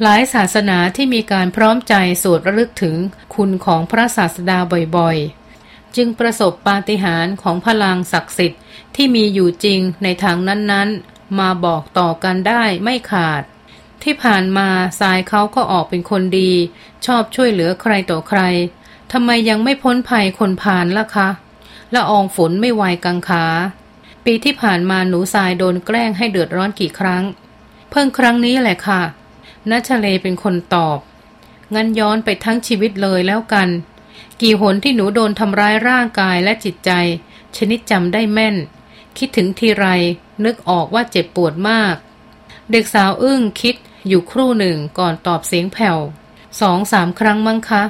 หลายศาสนาที่มีการพร้อมใจสวดระลึกถึงคุณของพระศาสดาบ่อยๆ จึงประสบปาฏิหาริย์ของพลังศักดิ์สิทธิ์ที่มีอยู่จริงในทางนั้นๆ มาบอกต่อกันได้ไม่ขาด ที่ผ่านมาสายเขาก็ออกเป็นคนดี ชอบช่วยเหลือใครต่อใครทำไมยังไม่พ้นภัยคนพานล่ะคะละอองฝนไม่ไวกังขา ปีที่ผ่านมาหนูทรายโดนแกล้งให้เดือดร้อนกี่ครั้ง เพิ่งครั้งนี้แหละค่ะนัชเลเป็นคนตอบ งั้นย้อนไปทั้งชีวิตเลยแล้วกัน กี่หนที่หนูโดนทำร้ายร่างกายและจิตใจ ชนิดจำได้แม่น คิดถึงทีไร นึกออกว่าเจ็บปวดมาก เด็กสาวอึ้งคิดอยู่ครู่หนึ่งก่อนตอบเสียงแผ่วสองสามครั้งมั้งคะ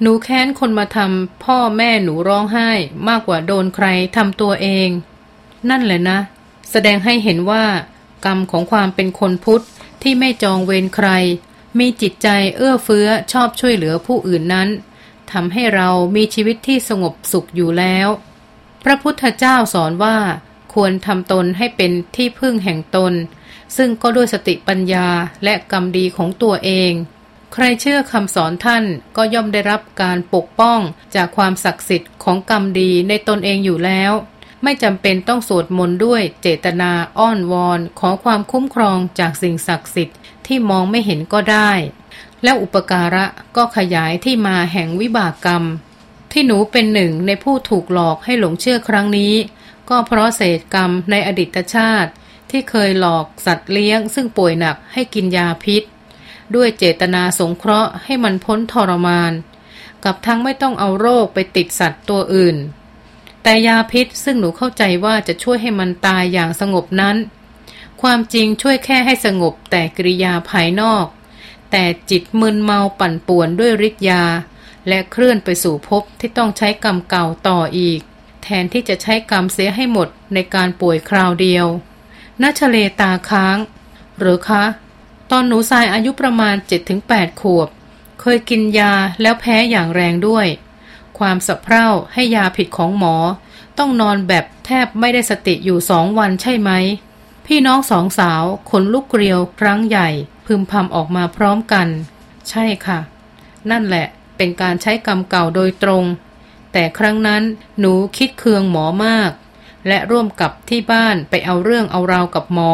หนูแค้นคนมาทำพ่อแม่หนูร้องไห้มากกว่าโดนใครทำตัวเอง นั่นแหละนะ แสดงให้เห็นว่า กรรมของความเป็นคนพุทธที่ไม่จองเวรใคร มีจิตใจเอื้อเฟื้อชอบช่วยเหลือผู้อื่นนั้น ทำให้เรามีชีวิตที่สงบสุขอยู่แล้ว พระพุทธเจ้าสอนว่าควรทำตนให้เป็นที่พึ่งแห่งตน ซึ่งก็ด้วยสติปัญญาและกรรมดีของตัวเอง ใครเชื่อคำสอนท่านก็ย่อมได้รับการปกป้องจากความศักดิ์สิทธิ์ของกรรมดีในตนเองอยู่แล้ว ไม่จำเป็นต้องสวดมนต์ด้วยเจตนาอ้อนวอนขอความคุ้มครองจากสิ่งศักดิ์สิทธิ์ที่มองไม่เห็นก็ได้ แล้วอุปการะก็ขยายที่มาแห่งวิบากกรรม ที่หนูเป็นหนึ่งในผู้ถูกหลอกให้หลงเชื่อครั้งนี้ ก็เพราะเศษกรรมในอดีตชาติ ที่เคยหลอกสัตว์เลี้ยง ซึ่งป่วยหนักให้กินยาพิษ ด้วยเจตนาสงเคราะห์ให้มันพ้นทรมาน กับทั้งไม่ต้องเอาโรคไปติดสัตว์ตัวอื่น แต่ยาพิษซึ่งหนูเข้าใจว่าจะช่วยให้มันตายอย่างสงบนั้น ความจริงช่วยแค่ให้สงบแต่กิริยาภายนอก แต่จิตมึนเมาปั่นป่วนด้วยฤทธิ์ยา และเคลื่อนไปสู่ภพที่ต้องใช้กรรมเก่าต่ออีก แทนที่จะใช้กรรมเสียให้หมดในการป่วยคราวเดียวนัชเลตาค้าง หรือคะ ตอนหนูทรายอายุประมาณ 7-8 ขวบ เคยกินยาแล้วแพ้อย่างแรงด้วย ความสะเพร่าให้ยาผิดของหมอ ต้องนอนแบบแทบไม่ได้สติอยู่สองวันใช่ไหม พี่น้องสองสาวขนลุกเกลียวครั้งใหญ่ พึมพำออกมาพร้อมกัน ใช่ค่ะ นั่นแหละเป็นการใช้กรรมเก่าโดยตรง แต่ครั้งนั้นหนูคิดเคืองหมอมาก และร่วมกับที่บ้านไปเอาเรื่องเอาราวกับหมอ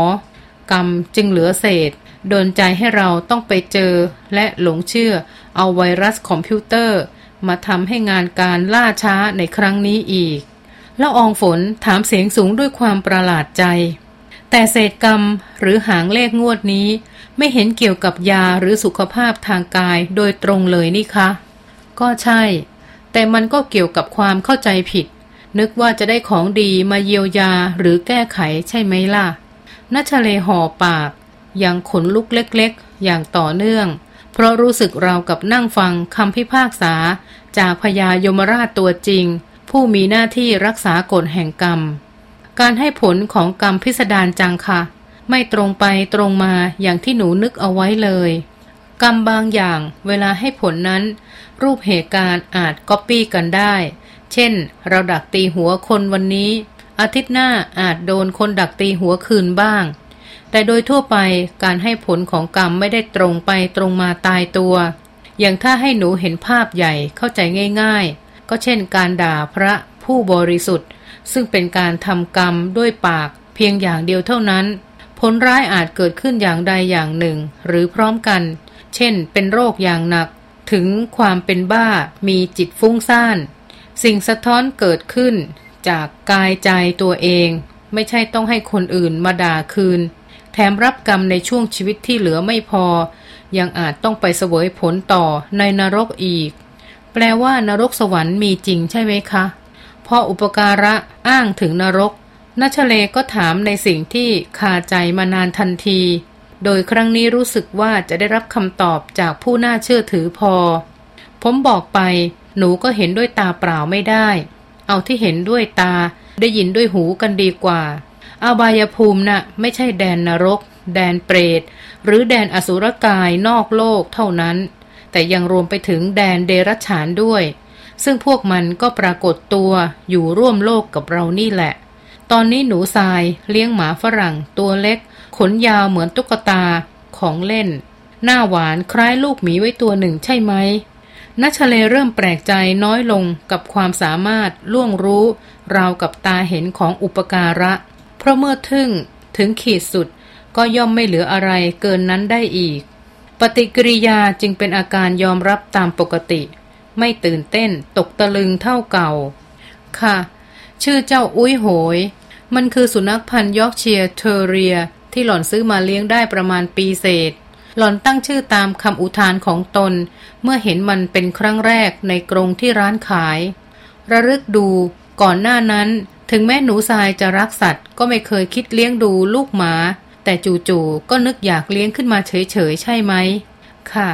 กรรมจึงเหลือเศษโดนใจให้เราต้องไปเจอและหลงเชื่อเอาไวรัสคอมพิวเตอร์ มาทำให้งานการล่าช้าในครั้งนี้อีก แล้วองฝนถามเสียงสูงด้วยความประหลาดใจ แต่เศษกรรมหรือหางเลขงวดนี้ ไม่เห็นเกี่ยวกับยาหรือสุขภาพทางกายโดยตรงเลยนี่คะ ก็ใช่ แต่มันก็เกี่ยวกับความเข้าใจผิด นึกว่าจะได้ของดีมาเยียวยาหรือแก้ไขใช่ไหมล่ะนัชเลห่อปากยังขนลุกเล็กๆ อย่างต่อเนื่อง เพราะรู้สึกราวกับนั่งฟังคำพิพากษา จากพญายมราชตัวจริง ผู้มีหน้าที่รักษากฎแห่งกรรม การให้ผลของกรรมพิสดารจังค่ะ ไม่ตรงไปตรงมาอย่างที่หนูนึกเอาไว้เลย กรรมบางอย่างเวลาให้ผลนั้น รูปเหตุการณ์อาจก๊อปปี้กันได้ เช่น เราดักตีหัวคนวันนี้ อาทิตย์หน้าอาจโดนคนดักตีหัวคืนบ้าง แต่โดยทั่วไปการให้ผลของกรรมไม่ได้ตรงไปตรงมาตายตัว อย่างถ้าให้หนูเห็นภาพใหญ่เข้าใจง่าย ๆ ก็เช่น การด่าพระผู้บริสุทธิ์ ซึ่งเป็นการทำกรรมด้วยปากเพียงอย่างเดียวเท่านั้น ลร้ายอาจเกิดขึ้นอย่างใดอย่างหนึ่ง หรือพร้อมกัน เช่น เป็นโรคอย่างหนัก ถึงความเป็นบ้า มีจิตฟุ้งซ่าน สิ่งสะท้อนเกิดขึ้น จากกายใจตัวเอง ไม่ใช่ต้องให้คนอื่นมาด่าคืน แถมรับกรรมในช่วงชีวิตที่เหลือไม่พอ ยังอาจต้องไปเสวยผลต่อในนรกอีก แปลว่านรกสวรรค์มีจริงใช่ไหมคะ พออุปการะอ้างถึงนรก นัชเลก็ถามในสิ่งที่คาใจมานานทันที โดยครั้งนี้รู้สึกว่าจะได้รับคำตอบจากผู้น่าเชื่อถือพอ ผมบอกไป หนูก็เห็นด้วยตาเปล่าไม่ได้ เอาที่เห็นด้วยตา ได้ยินด้วยหูกันดีกว่า อาบายภูมินะ่ะไม่ใช่แดนนรก แดนเปรต หรือแดนอสุรกายนอกโลกเท่านั้น แต่ยังรวมไปถึงแดนเดรัจฉานด้วย ซึ่งพวกมันก็ปรากฏตัวอยู่ร่วมโลกกับเรานี่แหละ ตอนนี้หนูทรายเลี้ยงหมาฝรั่ง ตัวเล็ก ขนยาวเหมือนตุ๊กตาของเล่น หน้าหวานคล้ายลูกหมีไว้ตัวหนึ่งใช่ไหมนัชเลเริ่มแปลกใจน้อยลงกับความสามารถล่วงรู้ ราวกับตาเห็นของอุปการะ เพราะเมื่อทึ่งถึงขีดสุดก็ย่อมไม่เหลืออะไรเกินนั้นได้อีก ปฏิกิริยาจึงเป็นอาการยอมรับตามปกติ ไม่ตื่นเต้นตกตะลึงเท่าเก่า ค่ะ ชื่อเจ้าอุ้ยโหย มันคือสุนัขพันธุ์ยอร์กเชียร์เทอร์เรีย ที่หล่อนซื้อมาเลี้ยงได้ประมาณปีเศษ หล่อนตั้งชื่อตามคำอุทานของตน เมื่อเห็นมันเป็นครั้งแรกในกรงที่ร้านขาย ระลึกดูก่อนหน้านั้น ถึงแม่หนูทรายจะรักสัตว์ก็ไม่เคยคิดเลี้ยงดูลูกหมา แต่จู่ๆก็นึกอยากเลี้ยงขึ้นมาเฉยๆใช่ไหม ค่ะ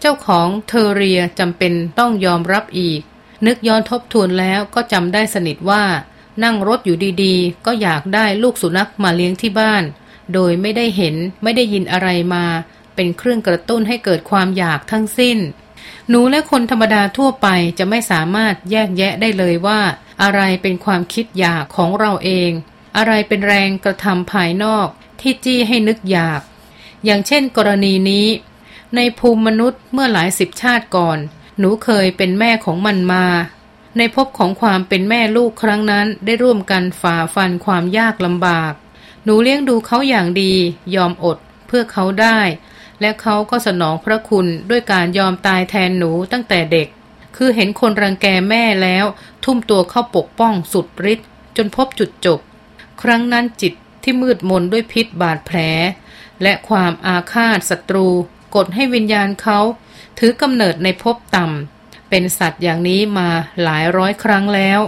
เจ้าของเทอเรียจำเป็นต้องยอมรับอีก นึกย้อนทบทวนแล้วก็จำได้สนิทว่า นั่งรถอยู่ดีๆ ก็อยากได้ลูกสุนัขมาเลี้ยงที่บ้าน โดยไม่ได้เห็นไม่ได้ยินอะไรมา เป็นเครื่องกระตุ้นให้เกิดความอยากทั้งสิ้น หนูและคนธรรมดาทั่วไปจะไม่สามารถแยกแยะได้เลยว่า อะไรเป็นความคิดอยากของเราเอง อะไรเป็นแรงกระทำภายนอกที่จี้ให้นึกอยาก อย่างเช่นกรณีนี้ ในภูมิมนุษย์เมื่อหลายสิบชาติก่อน หนูเคยเป็นแม่ของมันมา ในภพของความเป็นแม่ลูกครั้งนั้นได้ร่วมกันฝ่าฟันความยากลำบาก หนูเลี้ยงดูเขาอย่างดี ยอมอดเพื่อเขาได้ และเขาก็สนองพระคุณด้วยการยอมตายแทนหนูตั้งแต่เด็ก คือเห็นคนรังแกแม่แล้ว ทุ่มตัวเข้าปกป้องสุดฤทธิ์จนพบจุดจบ ครั้งนั้นจิตที่มืดมนด้วยพิษบาดแผล และความอาฆาตศัตรู กดให้วิญญาณเขา ถือกำเนิดในภพต่ำ เป็นสัตว์อย่างนี้มาหลายร้อยครั้งแล้ว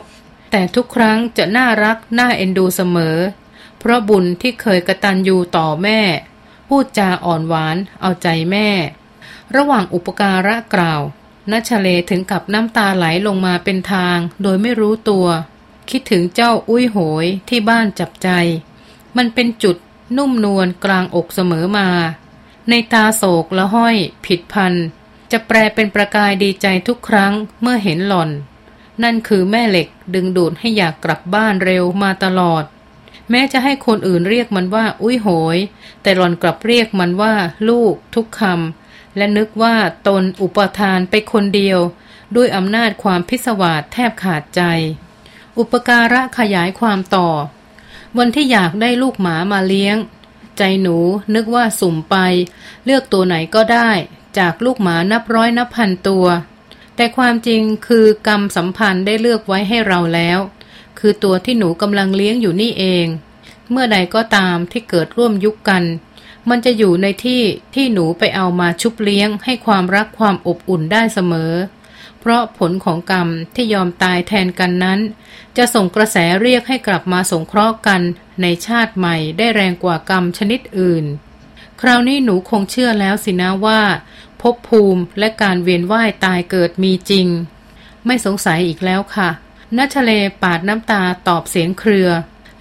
แต่ทุกครั้งจะน่ารักน่าเอ็นดูเสมอ เพราะบุญที่เคยกระตันยูต่อแม่ พูดจาอ่อนหวานเอาใจแม่ ระหว่างอุปการะกล่าวนัชเลถึงกับน้ำตาไหลลงมาเป็นทาง โดยไม่รู้ตัว คิดถึงเจ้าอุ้ยโหยที่บ้านจับใจ มันเป็นจุดนุ่มนวลกลางอกเสมอมา ในตาโศกละห้อยผิดพัน จะแปลเป็นประกายดีใจทุกครั้งเมื่อเห็นหล่อน นั่นคือแม่เหล็กดึงดูดให้อยากกลับบ้านเร็วมาตลอด แม้จะให้คนอื่นเรียกมันว่า อุ้ยโหย แต่หล่อนกลับเรียกมันว่า ลูกทุกคำและนึกว่าตนอุปทานไปคนเดียว ด้วยอำนาจความพิศวาสแทบขาดใจ อุปการะขยายความต่อ วันที่อยากได้ลูกหมามาเลี้ยง ใจหนูนึกว่าสุ่มไป เลือกตัวไหนก็ได้ จากลูกหมานับร้อยนับพันตัว แต่ความจริงคือกรรมสัมพันธ์ได้เลือกไว้ให้เราแล้ว คือตัวที่หนูกำลังเลี้ยงอยู่นี่เอง เมื่อใดก็ตามที่เกิดร่วมยุคกัน มันจะอยู่ในที่ที่หนูไปเอามาชุบเลี้ยง ให้ความรักความอบอุ่นได้เสมอ เพราะผลของกรรมที่ยอมตายแทนกันนั้น จะส่งกระแสเรียกให้กลับมาสงเคราะห์กันในชาติใหม่ได้แรงกว่ากรรมชนิดอื่น ราวนี้หนูคงเชื่อแล้วสินะว่าภพภูมิและการเวียนว่ายตายเกิดมีจริง ไม่สงสัยอีกแล้วค่ะนัชเลปาดน้ำตาตอบเสียงเครือ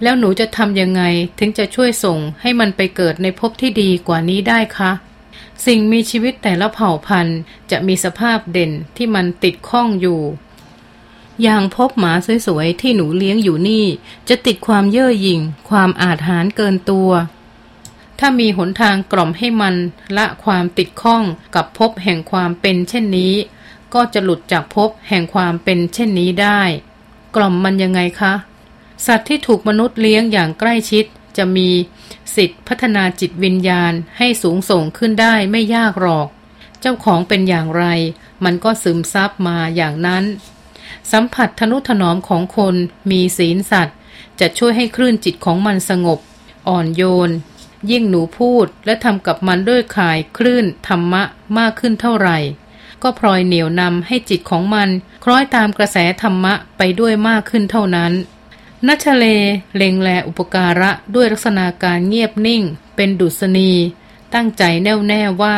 แล้วหนูจะทำยังไงถึงจะช่วยส่งให้มันไปเกิดในภพที่ดีกว่านี้ได้คะสิ่งมีชีวิตแต่ละเผ่าพันธุ์จะมีสภาพเด่นที่มันติดข้องอยู่ อย่างพบหมาสวยๆที่หนูเลี้ยงอยู่นี่ จะติดความเย่อหยิ่ง ความอาจหารเกินตัว ถ้ามีหนทางกล่อมให้มันละความติดข้องกับพบแห่งความเป็นเช่นนี้ ก็จะหลุดจากพบแห่งความเป็นเช่นนี้ได้ กล่อมมันยังไงคะ สัตว์ที่ถูกมนุษย์เลี้ยงอย่างใกล้ชิดจะมีสิทธิพัฒนาจิตวิญญาณให้สูงส่งขึ้นได้ไม่ยากหรอก เจ้าของเป็นอย่างไร มันก็ซึมซับมาอย่างนั้น สัมผัสทนุถนอมของคนมีศีลสัตว์ จะช่วยให้คลื่นจิตของมันสงบ อ่อนโยน ยิ่งหนูพูดและทำกับมันด้วยข่ายคลื่นธรรมะมากขึ้นเท่าไหร่ ก็พลอยเหนียวนำให้จิตของมัน คล้อยตามกระแสธรรมะไปด้วยมากขึ้นเท่านั้นนัชเลเล็งแลอุปการะด้วยลักษณะการเงียบนิ่ง เป็นดุษณี ตั้งใจแน่วแน่ว่า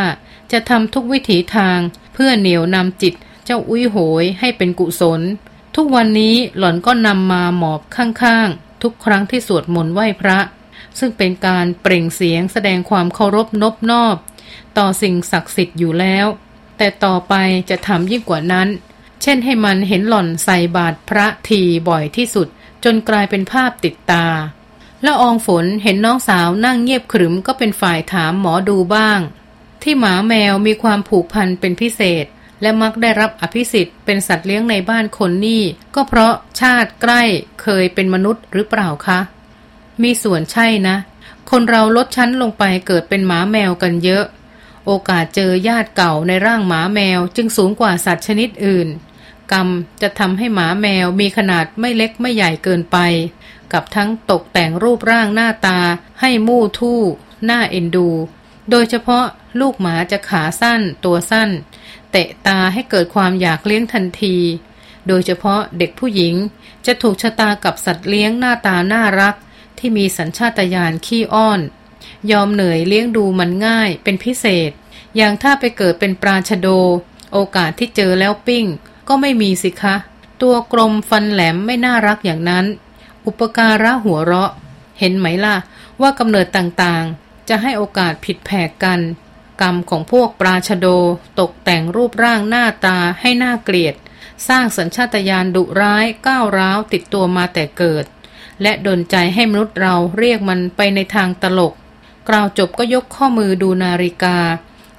จะทำทุกวิถีทางเพื่อเหนียวนำจิตเจ้าอุ้ยโหยให้เป็นกุศล ทุกวันนี้หล่อนก็นำมาหมอบข้างๆ ทุกครั้งที่สวดมนต์ไหว้พระ ซึ่งเป็นการเปล่งเสียงแสดงความเคารพนบนอบ ต่อสิ่งศักดิ์สิทธิ์อยู่แล้ว แต่ต่อไปจะทำยิ่งกว่านั้น เช่นให้มันเห็นหล่อนใส่บาตรพระทีบ่อยที่สุด จนกลายเป็นภาพติดตา แล้วอองฝนเห็นน้องสาวนั่งเงียบขรึมก็เป็นฝ่ายถามหมอดูบ้าง ที่หมาแมวมีความผูกพันเป็นพิเศษและมักได้รับอภิสิทธิ์เป็นสัตว์เลี้ยงในบ้านคนนี่ ก็เพราะชาติใกล้เคยเป็นมนุษย์หรือเปล่าคะ มีส่วนใช่นะ คนเราลดชั้นลงไปเกิดเป็นหมาแมวกันเยอะ โอกาสเจอญาติเก่าในร่างหมาแมวจึงสูงกว่าสัตว์ชนิดอื่น กรรมจะทำให้หมาแมวมีขนาดไม่เล็กไม่ใหญ่เกินไป กับทั้งตกแต่งรูปร่างหน้าตา ให้มู่ทู่หน้าเอ็นดู โดยเฉพาะลูกหมาจะขาสั้นตัวสั้น เตะตาให้เกิดความอยากเลี้ยงทันที โดยเฉพาะเด็กผู้หญิงจะถูกชะตากับสัตว์เลี้ยงหน้าตาน่ารัก ที่มีสัญชาตญาณขี้อ้อน ยอมเหนื่อยเลี้ยงดูมันง่ายเป็นพิเศษ อย่างถ้าไปเกิดเป็นปลาชะโด โอกาสที่เจอแล้วปิ้ง ก็ไม่มีสิคะ ตัวกลมฟันแหลมไม่น่ารักอย่างนั้น อุปการะหัวเราะ เห็นไหมล่ะ ว่ากำเนิดต่างๆ จะให้โอกาสผิดแผกกัน กรรมของพวกปราชโดตกแต่งรูปร่างหน้าตาให้หน่าเกลียด สร้างสัญชาตญาณดุร้ายก้าวร้าวติดตัวมาแต่เกิด และดนใจให้มนุษย์เราเรียกมันไปในทางตลก กล่าวจบก็ยกข้อมือดูนาฬิกา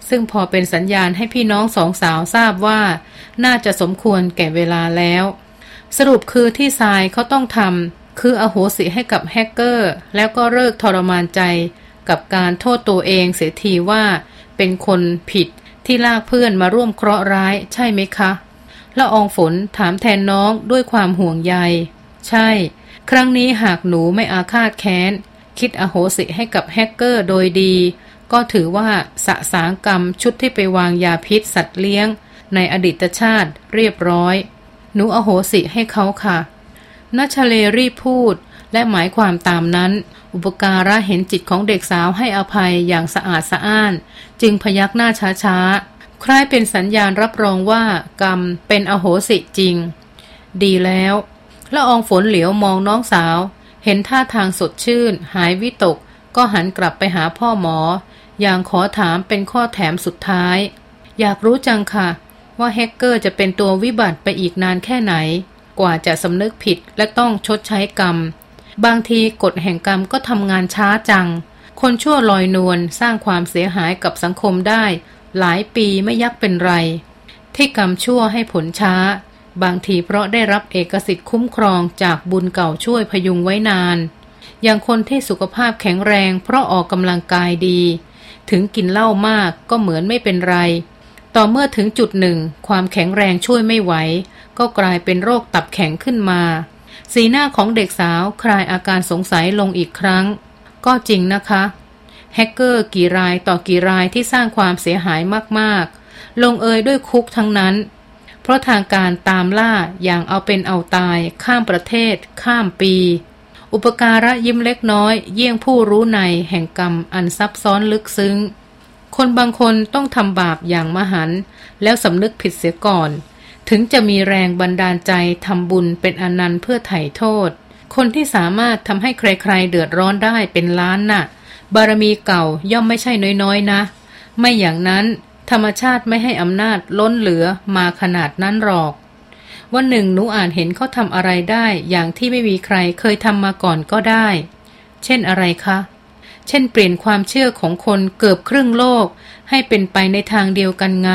ซึ่งพอเป็นสัญญาณให้พี่น้องสองสาวทราบว่า น่าจะสมควรแก่เวลาแล้ว สรุปคือที่ทรายเขาต้องทำคืออโหสิให้กับแฮกเกอร์ แล้วก็เลิกทรมานใจ กับการโทษตัวเองเสียทีว่า เป็นคนผิดที่ลากเพื่อนมาร่วมเคราะห์ร้ายใช่ไหมคะละอองฝนถามแทนน้องด้วยความห่วงใย ใช่ ครั้งนี้หากหนูไม่อาฆาตแค้น คิดอโหสิให้กับแฮกเกอร์โดยดี ก็ถือว่าสะสางกรรมชุดที่ไปวางยาพิษสัตว์เลี้ยง ในอดีตชาติเรียบร้อย หนูอโหสิให้เขาค่ะนัชเลรีพูดและหมายความตามนั้น อุปการะเห็นจิตของเด็กสาวให้อภัยอย่างสะอาดสะอ้าน จึงพยักหน้าช้าๆ คล้ายเป็นสัญญาณรับรองว่ากรรมเป็นอโหสิจริง ดีแล้ว ละอองฝนเหลียวมองน้องสาว เห็นท่าทางสดชื่น หายวิตก ก็หันกลับไปหาพ่อหมอ อย่างขอถามเป็นข้อแถมสุดท้าย อยากรู้จังค่ะ ว่าแฮกเกอร์จะเป็นตัววิบัติไปอีกนานแค่ไหน กว่าจะสำนึกผิดและต้องชดใช้กรรม บางทีกฎแห่งกรรมก็ทำงานช้าจัง คนชั่วลอยนวลสร้างความเสียหายกับสังคมได้ หลายปีไม่ยักเป็นไร ที่กรรมชั่วให้ผลช้า บางทีเพราะได้รับเอกสิทธิ์คุ้มครองจากบุญเก่าช่วยพยุงไว้นาน อย่างคนที่สุขภาพแข็งแรงเพราะออกกำลังกายดี ถึงกินเหล้ามากก็เหมือนไม่เป็นไร ต่อเมื่อถึงจุดหนึ่ง ความแข็งแรงช่วยไม่ไหว ก็กลายเป็นโรคตับแข็งขึ้นมา สีหน้าของเด็กสาวคลายอาการสงสัยลงอีกครั้ง ก็จริงนะคะแฮกเกอร์กี่รายต่อกี่รายที่สร้างความเสียหายมากๆ ลงเอยด้วยคุกทั้งนั้น เพราะทางการตามล่าอย่างเอาเป็นเอาตาย ข้ามประเทศ ข้ามปี อุปการะยิ้มเล็กน้อย เยี่ยงผู้รู้ในแห่งกรรมอันซับซ้อนลึกซึ้ง คนบางคนต้องทำบาปอย่างมหัน แล้วสำนึกผิดเสียก่อน ถึงจะมีแรงบันดาลใจทำบุญเป็นอนันต์เพื่อไถ่โทษ คนที่สามารถทำให้ใครๆเดือดร้อนได้เป็นล้านน่ะ บารมีเก่าย่อมไม่ใช่น้อยๆนะ ไม่อย่างนั้น ธรรมชาติไม่ให้อำนาจล้นเหลือมาขนาดนั้นหรอก วันหนึ่งหนูอ่านเห็นเขาทำอะไรได้อย่างที่ไม่มีใครเคยทำมาก่อนก็ได้ เช่นอะไรคะ เช่นเปลี่ยนความเชื่อของคนเกือบครึ่งโลก ให้เป็นไปในทางเดียวกันไง